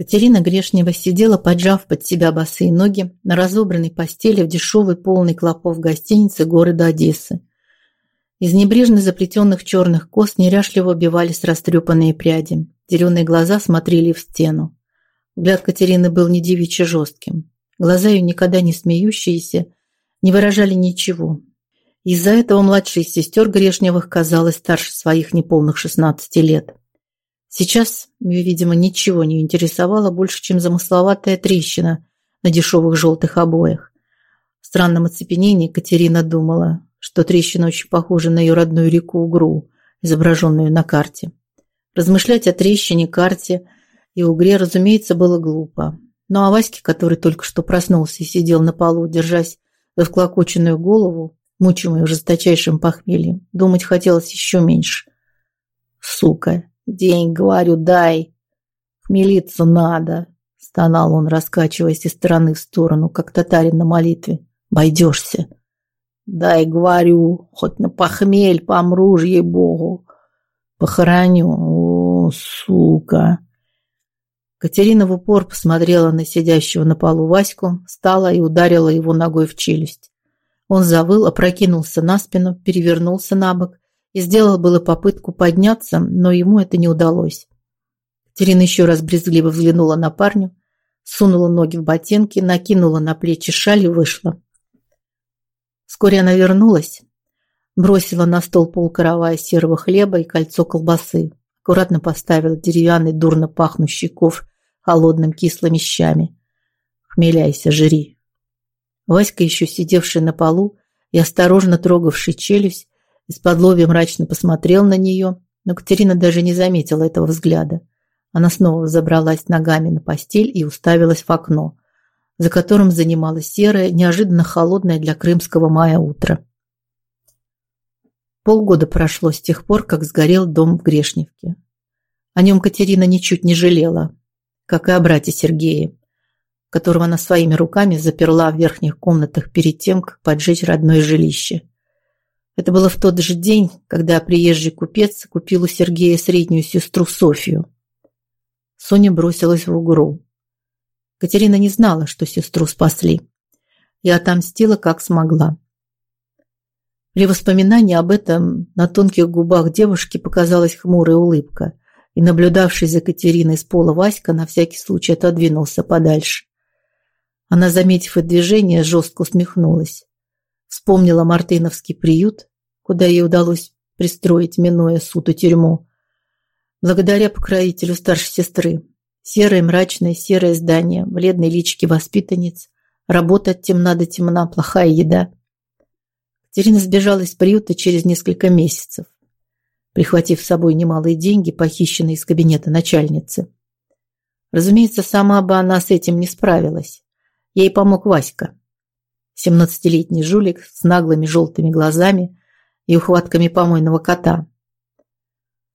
Катерина Грешнева сидела, поджав под себя босые ноги, на разобранной постели в дешевой полной клопов гостинице города Одессы. Из небрежно заплетенных черных кос неряшливо убивались растрепанные пряди. Зеленые глаза смотрели в стену. Взгляд Катерины был не девичьи жестким. Глаза ее, никогда не смеющиеся, не выражали ничего. Из-за этого младшая сестер Грешневых казалась старше своих неполных 16 лет. Сейчас видимо, ничего не интересовало больше, чем замысловатая трещина на дешевых желтых обоях. В странном оцепенении Катерина думала, что трещина очень похожа на ее родную реку Угру, изображенную на карте. Размышлять о трещине, карте и Угре, разумеется, было глупо. Но о Ваське, который только что проснулся и сидел на полу, держась за вклокоченную голову, мучимую жесточайшим похмельем, думать хотелось еще меньше. «Сука!» День, говорю, дай. Хмелиться надо, стонал он, раскачиваясь из стороны в сторону, как татарин на молитве. Бойдешься. Дай, говорю, хоть на похмель помру, ей-богу. Похороню. О, сука. Катерина в упор посмотрела на сидящего на полу Ваську, встала и ударила его ногой в челюсть. Он завыл, опрокинулся на спину, перевернулся на бок и сделал было попытку подняться, но ему это не удалось. Катерина еще раз брезгливо взглянула на парню, сунула ноги в ботинки, накинула на плечи шаль и вышла. Вскоре она вернулась, бросила на стол полкоровая серого хлеба и кольцо колбасы, аккуратно поставила деревянный дурно пахнущий ковр холодным кислыми щами. «Хмеляйся, жри!» Васька, еще сидевший на полу и осторожно трогавший челюсть, из-под мрачно посмотрел на нее, но Катерина даже не заметила этого взгляда. Она снова забралась ногами на постель и уставилась в окно, за которым занималось серое, неожиданно холодное для крымского мая утро. Полгода прошло с тех пор, как сгорел дом в Грешневке. О нем Катерина ничуть не жалела, как и о брате Сергее, которого она своими руками заперла в верхних комнатах перед тем, как поджечь родное жилище. Это было в тот же день, когда приезжий купец купил у Сергея среднюю сестру Софию. Соня бросилась в угру. Катерина не знала, что сестру спасли, и отомстила, как смогла. При воспоминании об этом на тонких губах девушки показалась хмурая улыбка, и наблюдавший за Катериной с пола Васька на всякий случай отодвинулся подальше. Она, заметив это движение, жестко усмехнулась. Вспомнила Мартыновский приют, куда ей удалось пристроить, минуя суд и тюрьму. Благодаря покровителю старшей сестры. Серое мрачное серое здание, бледные личики воспитанниц, работа от темна до темна, плохая еда. Катерина сбежала из приюта через несколько месяцев, прихватив с собой немалые деньги, похищенные из кабинета начальницы. Разумеется, сама бы она с этим не справилась. Ей помог Васька. Семнадцатилетний жулик с наглыми желтыми глазами, и ухватками помойного кота.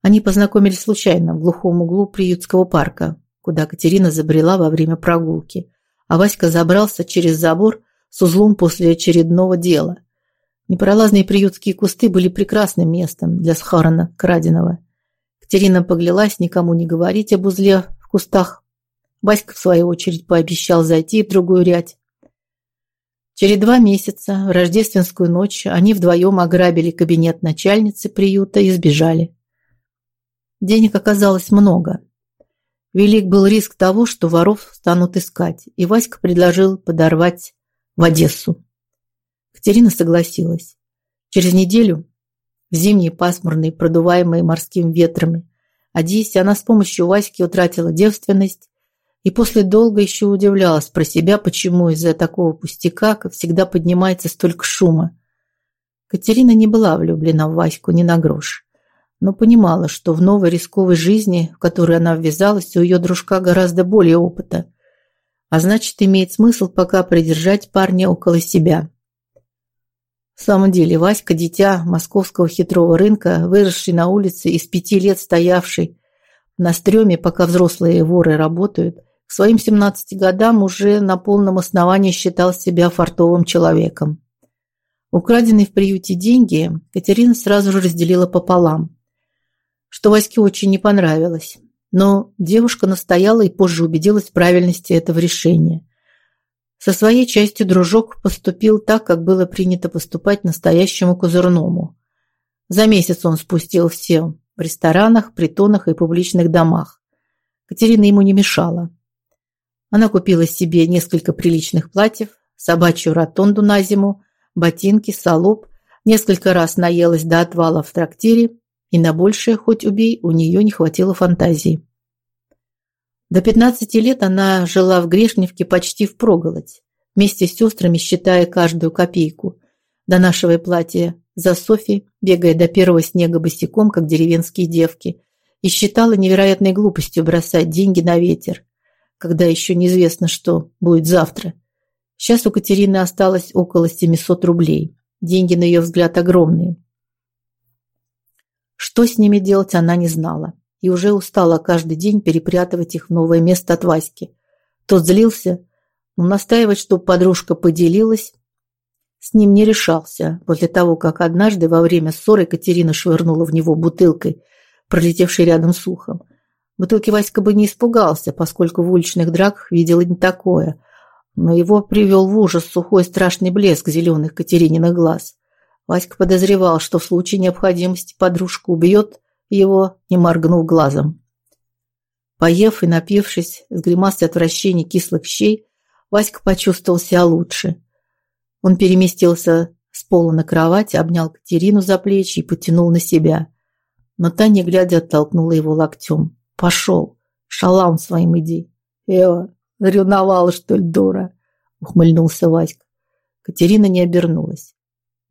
Они познакомились случайно в глухом углу приютского парка, куда Катерина забрела во время прогулки, а Васька забрался через забор с узлом после очередного дела. Непролазные приютские кусты были прекрасным местом для схорона краденого. Катерина поглялась никому не говорить об узле в кустах. Васька, в свою очередь, пообещал зайти в другую рядь, Через два месяца, в рождественскую ночь, они вдвоем ограбили кабинет начальницы приюта и сбежали. Денег оказалось много. Велик был риск того, что воров станут искать, и Васька предложил подорвать в Одессу. Катерина согласилась. Через неделю, в зимние пасмурные, продуваемые морским ветрами, Одессе она с помощью Васьки утратила девственность и после долго еще удивлялась про себя, почему из-за такого пустяка, всегда, поднимается столько шума. Катерина не была влюблена в Ваську ни на грош, но понимала, что в новой рисковой жизни, в которую она ввязалась, у ее дружка гораздо более опыта, а значит, имеет смысл пока придержать парня около себя. В самом деле, Васька – дитя московского хитрого рынка, выросший на улице и с пяти лет стоявший на стреме, пока взрослые воры работают – к своим 17 годам уже на полном основании считал себя фартовым человеком. Украденные в приюте деньги Катерина сразу же разделила пополам, что Ваське очень не понравилось. Но девушка настояла и позже убедилась в правильности этого решения. Со своей частью дружок поступил так, как было принято поступать настоящему козырному. За месяц он спустил все в ресторанах, притонах и публичных домах. Катерина ему не мешала. Она купила себе несколько приличных платьев, собачью ротонду на зиму, ботинки, салоп, несколько раз наелась до отвала в трактире, и на большее, хоть убей, у нее не хватило фантазии. До 15 лет она жила в Грешневке почти впроголодь, вместе с сестрами считая каждую копейку, донашивая платье за Софи, бегая до первого снега босиком, как деревенские девки, и считала невероятной глупостью бросать деньги на ветер, когда еще неизвестно, что будет завтра. Сейчас у Катерины осталось около 700 рублей. Деньги, на ее взгляд, огромные. Что с ними делать, она не знала. И уже устала каждый день перепрятывать их в новое место от Васьки. Тот злился, но настаивать, чтобы подружка поделилась, с ним не решался, после того, как однажды во время ссоры Катерина швырнула в него бутылкой, пролетевшей рядом с ухом. Бутылки Васька бы не испугался, поскольку в уличных драках видел не такое. Но его привел в ужас сухой страшный блеск зеленых Катерининых глаз. Васька подозревал, что в случае необходимости подружка убьет его, не моргнув глазом. Поев и напившись, с гримасой отвращения кислых щей, Васька почувствовал себя лучше. Он переместился с пола на кровать, обнял Катерину за плечи и потянул на себя. Но та, не глядя, оттолкнула его локтем. Пошел. Шалам своим иди. Эва, ревновала, что ли, дура? Ухмыльнулся Васька. Катерина не обернулась.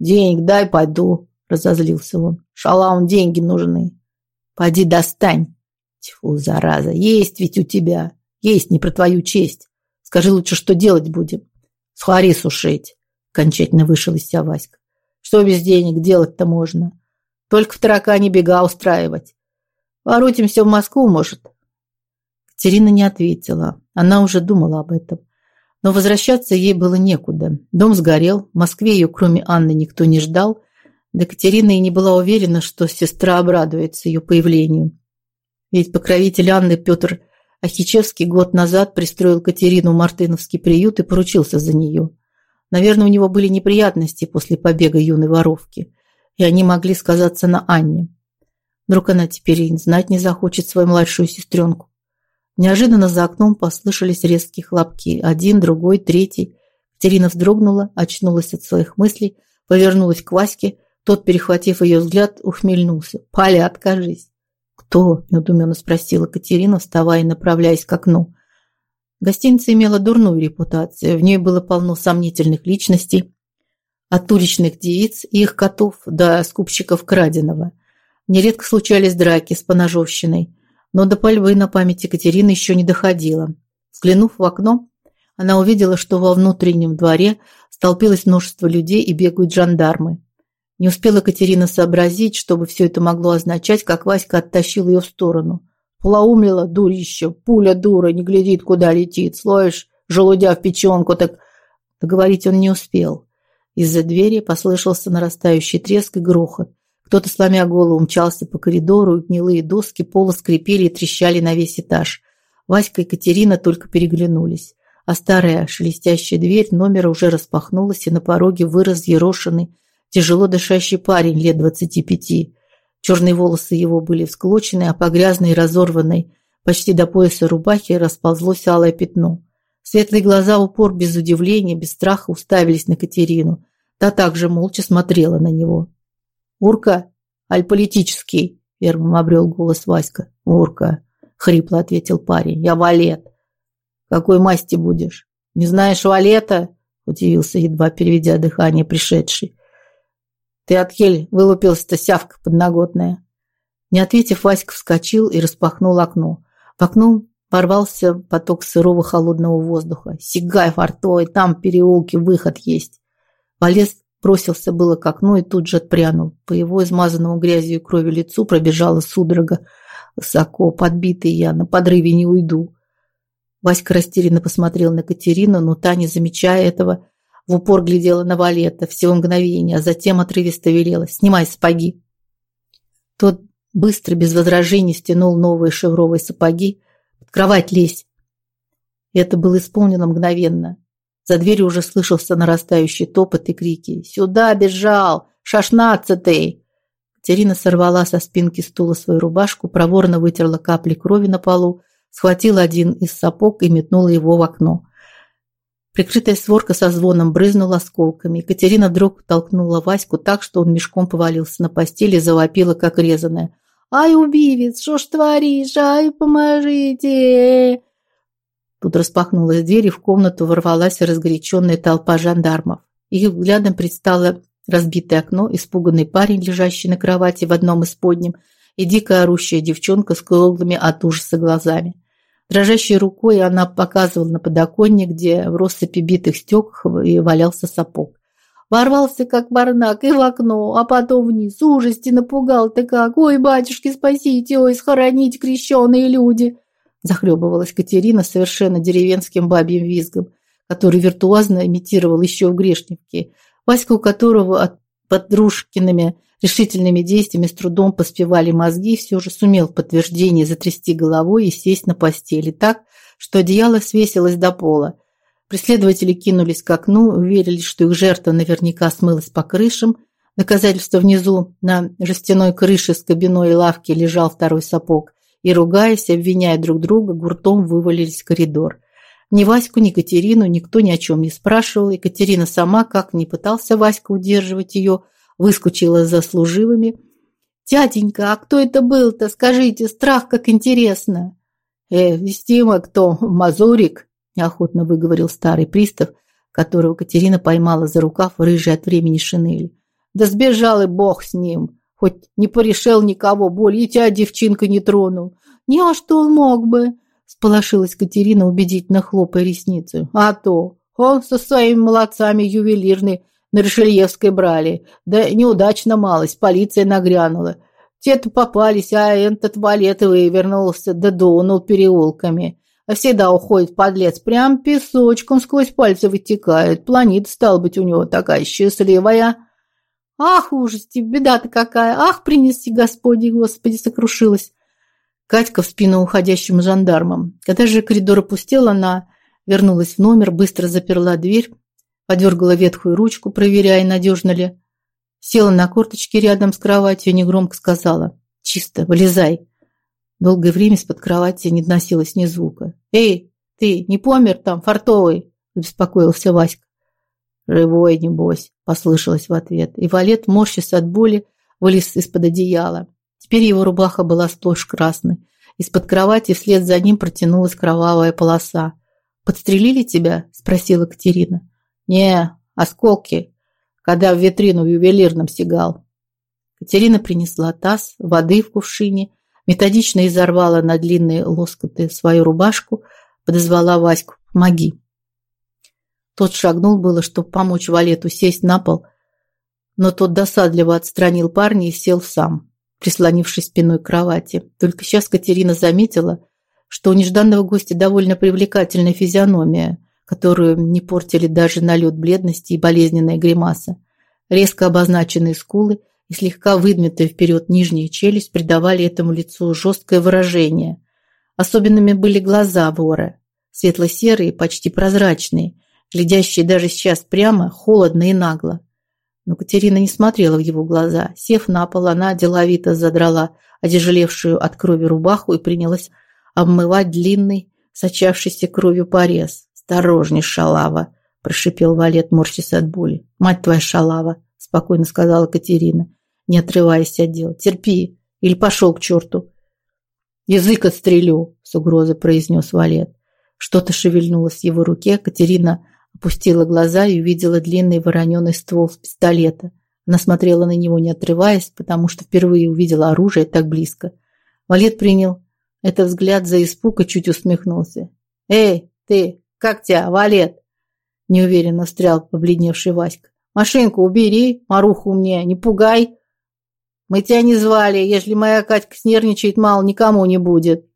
Денег дай, пойду, разозлился он. Шалам, деньги нужны. Пойди достань. Тьфу, зараза, есть ведь у тебя. Есть не про твою честь. Скажи лучше, что делать будем. Сухари сушить. Окончательно вышел из себя Васька. Что без денег делать-то можно? Только в таракане бега устраивать. Воротимся в Москву, может?» Катерина не ответила. Она уже думала об этом. Но возвращаться ей было некуда. Дом сгорел, в Москве ее, кроме Анны, никто не ждал. Да Катерина и не была уверена, что сестра обрадуется ее появлению. Ведь покровитель Анны Петр Ахичевский год назад пристроил Катерину в Мартыновский приют и поручился за нее. Наверное, у него были неприятности после побега юной воровки, и они могли сказаться на Анне. Вдруг она теперь и знать не захочет свою младшую сестренку. Неожиданно за окном послышались резкие хлопки. Один, другой, третий. Катерина вздрогнула, очнулась от своих мыслей, повернулась к Ваське. Тот, перехватив ее взгляд, ухмельнулся. «Паля, откажись!» «Кто?» – недоуменно спросила Катерина, вставая и направляясь к окну. Гостиница имела дурную репутацию. В ней было полно сомнительных личностей. От уличных девиц и их котов до скупщиков краденого. Нередко случались драки с поножовщиной, но до пальбы на память Екатерины еще не доходило. Взглянув в окно, она увидела, что во внутреннем дворе столпилось множество людей и бегают жандармы. Не успела Катерина сообразить, чтобы все это могло означать, как Васька оттащил ее в сторону. Полоумлила дурище, пуля дура, не глядит, куда летит. Слоишь, желудя в печенку, так... Договорить он не успел. Из-за двери послышался нарастающий треск и грохот. Кто-то, сломя голову, умчался по коридору, и гнилые доски пола скрипели и трещали на весь этаж. Васька и Катерина только переглянулись. А старая шелестящая дверь номера уже распахнулась, и на пороге вырос ерошенный, тяжело дышащий парень лет двадцати пяти. Черные волосы его были всклочены, а по грязной и разорванной почти до пояса рубахи расползлось алое пятно. Светлые глаза упор без удивления, без страха уставились на Катерину. Та также молча смотрела на него. «Урка? Аль политический?» – первым обрел голос Васька. «Урка», – хрипло ответил парень. «Я валет». «Какой масти будешь? Не знаешь валета?» – удивился, едва переведя дыхание пришедший. «Ты от хель вылупился-то сявка подноготная». Не ответив, Васька вскочил и распахнул окно. В окно порвался поток сырого холодного воздуха. «Сигай, фартой, там переулки, выход есть». Полез Бросился было к окну и тут же отпрянул. По его измазанному грязью и кровью лицу пробежала судорога. Высоко, подбитый я, на подрыве не уйду. Васька растерянно посмотрел на Катерину, но та, не замечая этого, в упор глядела на Валета всего мгновения, а затем отрывисто велела «Снимай сапоги». Тот быстро, без возражений, стянул новые шевровые сапоги. «Под кровать лезь!» Это было исполнено мгновенно. За дверью уже слышался нарастающий топот и крики. «Сюда бежал! Шашнадцатый!» Катерина сорвала со спинки стула свою рубашку, проворно вытерла капли крови на полу, схватила один из сапог и метнула его в окно. Прикрытая сворка со звоном брызнула осколками. Екатерина вдруг толкнула Ваську так, что он мешком повалился на постели и завопила, как резаная. «Ай, убивец, что ж творишь? Ай, поможите!» Тут распахнулась дверь, и в комнату ворвалась разгоряченная толпа жандармов. Их взглядом предстало разбитое окно, испуганный парень, лежащий на кровати в одном из подним, и дикая орущая девчонка с круглыми от ужаса глазами. Дрожащей рукой она показывала на подоконник, где в россыпи битых стекол и валялся сапог. Ворвался, как барнак, и в окно, а потом вниз. Ужасти напугал ты как. Ой, батюшки, спасите, ой, схоронить крещеные люди. Захлебывалась Катерина совершенно деревенским бабьим визгом, который виртуозно имитировал еще в Грешневке. Васька, у которого от подружкиными решительными действиями с трудом поспевали мозги, все же сумел в подтверждение затрясти головой и сесть на постели так, что одеяло свесилось до пола. Преследователи кинулись к окну, уверились, что их жертва наверняка смылась по крышам. Доказательство внизу на жестяной крыше с кабиной лавки лежал второй сапог. И, ругаясь, обвиняя друг друга, гуртом вывалились в коридор. Ни Ваську, ни Катерину никто ни о чем не спрашивал. Екатерина сама, как ни пытался Васька удерживать ее, выскочила за служивыми. «Тятенька, а кто это был-то? Скажите, страх как интересно!» «Э, вестимо кто? Мазурик?» – неохотно выговорил старый пристав, которого Катерина поймала за рукав рыжий от времени шинели. «Да сбежал и бог с ним! Хоть не порешил никого более, и тебя девчинка не тронул!» «Не, а что он мог бы?» – сполошилась Катерина, убедительно хлопая ресницей. «А то! Он со своими молодцами ювелирный на Решельевской брали. Да неудачно малость, полиция нагрянула. Те-то попались, а этот валет вывернулся, да дунул переулками. А всегда уходит подлец, прям песочком сквозь пальцы вытекает. Планета, стал быть, у него такая счастливая. Ах, ужасти, беда-то какая! Ах, принеси Господи, Господи, сокрушилась. Катька в спину уходящим жандармам. Когда же коридор опустел, она вернулась в номер, быстро заперла дверь, подергала ветхую ручку, проверяя, надежно ли. Села на корточки рядом с кроватью и негромко сказала «Чисто, вылезай». Долгое время из-под кровати не доносилось ни звука. «Эй, ты не помер там, фартовый?» – забеспокоился Васька. «Живой, небось», – послышалось в ответ. И Валет, морщась от боли, вылез из-под одеяла. Теперь его рубаха была сплошь красной. Из-под кровати вслед за ним протянулась кровавая полоса. «Подстрелили тебя?» – спросила Катерина. «Не, осколки, когда в витрину в ювелирном сигал». Катерина принесла таз, воды в кувшине, методично изорвала на длинные лоскуты свою рубашку, подозвала Ваську «Помоги». Тот шагнул было, чтобы помочь Валету сесть на пол, но тот досадливо отстранил парня и сел сам, прислонившись спиной к кровати. Только сейчас Катерина заметила, что у нежданного гостя довольно привлекательная физиономия – которую не портили даже налет бледности и болезненная гримаса. Резко обозначенные скулы и слегка выдвинутая вперед нижняя челюсть придавали этому лицу жесткое выражение. Особенными были глаза вора, светло-серые, почти прозрачные, глядящие даже сейчас прямо, холодно и нагло. Но Катерина не смотрела в его глаза. Сев на пол, она деловито задрала одежелевшую от крови рубаху и принялась обмывать длинный, сочавшийся кровью порез. «Осторожней, шалава!» – прошипел Валет, морщась от боли. «Мать твоя шалава!» – спокойно сказала Катерина, не отрываясь от дела. «Терпи! Или пошел к черту!» «Язык отстрелю!» – с угрозой произнес Валет. Что-то шевельнулось в его руке. Катерина опустила глаза и увидела длинный вороненый ствол пистолета. Она смотрела на него, не отрываясь, потому что впервые увидела оружие так близко. Валет принял этот взгляд за испуг и чуть усмехнулся. «Эй, ты, «Как тебя, Валет?» Неуверенно встрял побледневший Васька. «Машинку убери, Маруху мне, не пугай. Мы тебя не звали, если моя Катька снервничает, мало никому не будет».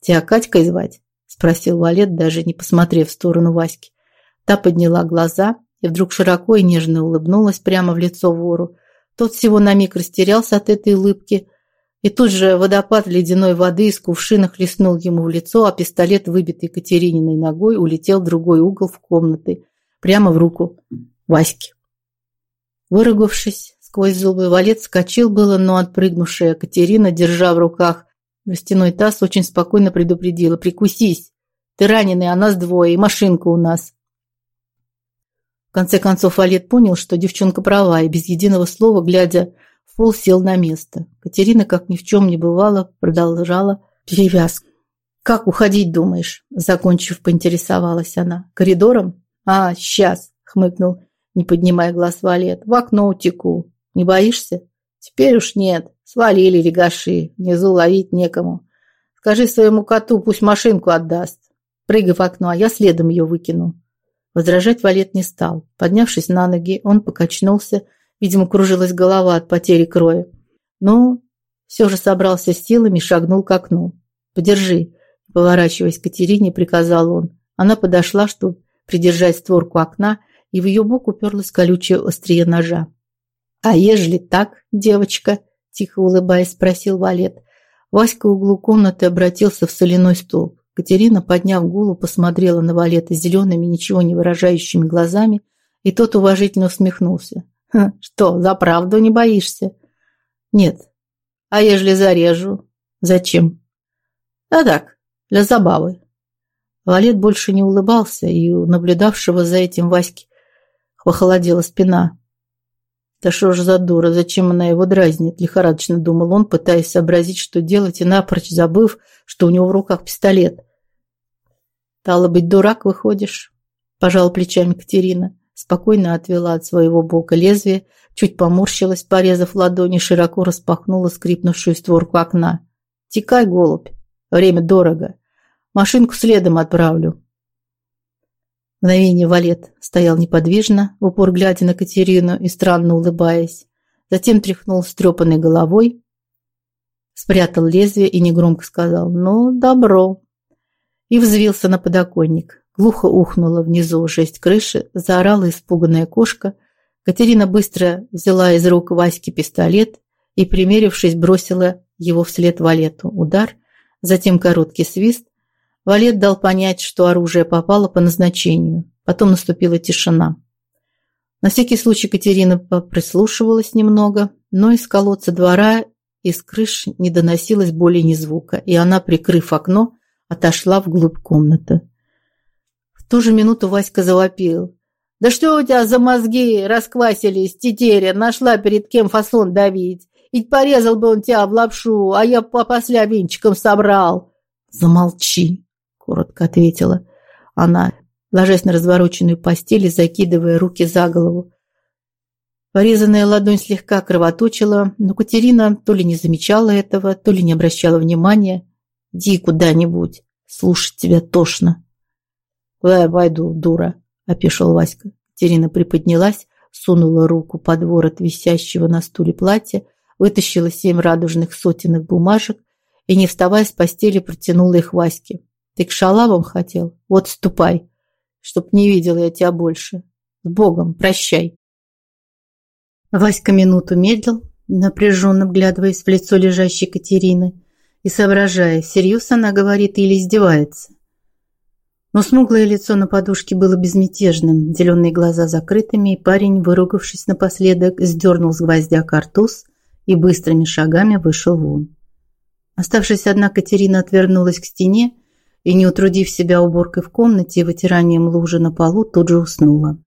«Тебя Катькой звать?» Спросил Валет, даже не посмотрев в сторону Васьки. Та подняла глаза и вдруг широко и нежно улыбнулась прямо в лицо вору. Тот всего на миг растерялся от этой улыбки, И тут же водопад ледяной воды из кувшина хлестнул ему в лицо, а пистолет, выбитый Катерининой ногой, улетел в другой угол в комнаты, прямо в руку Васьки. Выругавшись сквозь зубы, Валет скочил было, но отпрыгнувшая Катерина, держа в руках жестяной таз, очень спокойно предупредила. «Прикусись! Ты раненый, а нас двое, и машинка у нас!» Конце концов, Валет понял, что девчонка права, и без единого слова, глядя в пол, сел на место. Катерина, как ни в чем не бывало, продолжала перевязку. «Как уходить, думаешь?» Закончив, поинтересовалась она. «Коридором?» «А, сейчас!» — хмыкнул, не поднимая глаз Валет. «В окно утеку. Не боишься?» «Теперь уж нет. Свалили регаши. Внизу ловить некому. Скажи своему коту, пусть машинку отдаст. Прыгай в окно, а я следом ее выкину». Возражать Валет не стал. Поднявшись на ноги, он покачнулся. Видимо, кружилась голова от потери крови. Но все же собрался с силами и шагнул к окну. «Подержи», – поворачиваясь к Катерине, приказал он. Она подошла, чтобы придержать створку окна, и в ее бок уперлась колючее острие ножа. «А ежели так, девочка?» – тихо улыбаясь, спросил Валет. Васька углу комнаты обратился в соляной столб. Катерина, подняв голову, посмотрела на Валета зелеными, ничего не выражающими глазами, и тот уважительно усмехнулся. «Что, за правду не боишься?» «Нет. А ежели зарежу?» «Зачем?» «А так, для забавы». Валет больше не улыбался, и у наблюдавшего за этим Васьки похолодела спина. Да что ж за дура, зачем она его дразнит? Лихорадочно думал он, пытаясь сообразить, что делать, и напрочь забыв, что у него в руках пистолет. Стало быть, дурак выходишь, пожал плечами Катерина. Спокойно отвела от своего бока лезвие, чуть поморщилась, порезав ладони, широко распахнула скрипнувшую створку окна. «Текай, голубь, время дорого. Машинку следом отправлю». Мгновение Валет стоял неподвижно, в упор глядя на Катерину и странно улыбаясь. Затем тряхнул стрепанной головой, спрятал лезвие и негромко сказал «Ну, добро» и взвился на подоконник. Глухо ухнула внизу жесть крыши, заорала испуганная кошка. Катерина быстро взяла из рук Васьки пистолет и, примерившись, бросила его вслед Валету. Удар, затем короткий свист. Валет дал понять, что оружие попало по назначению. Потом наступила тишина. На всякий случай Катерина прислушивалась немного, но из колодца двора из крыш не доносилось более ни звука, и она, прикрыв окно, отошла вглубь комнаты. В ту же минуту Васька завопил. «Да что у тебя за мозги расквасились, тетеря? Нашла перед кем фасон давить. Ведь порезал бы он тебя в лапшу, а я попосля венчиком собрал». «Замолчи», — коротко ответила она, ложась на развороченную постель и закидывая руки за голову. Порезанная ладонь слегка кровоточила, но Катерина то ли не замечала этого, то ли не обращала внимания. Иди куда-нибудь. Слушать тебя тошно. Куда я пойду, дура? Опешил Васька. Терина приподнялась, сунула руку под ворот висящего на стуле платья, вытащила семь радужных сотенных бумажек и, не вставая с постели, протянула их Ваське. Ты к шалавам хотел? Вот ступай, чтоб не видел я тебя больше. С Богом, прощай. Васька минуту медлил, напряженно вглядываясь в лицо лежащей Катерины, и соображая, всерьез она говорит или издевается. Но смуглое лицо на подушке было безмятежным, зеленые глаза закрытыми, и парень, выругавшись напоследок, сдернул с гвоздя картуз и быстрыми шагами вышел вон. Оставшись одна, Катерина отвернулась к стене и, не утрудив себя уборкой в комнате и вытиранием лужи на полу, тут же уснула.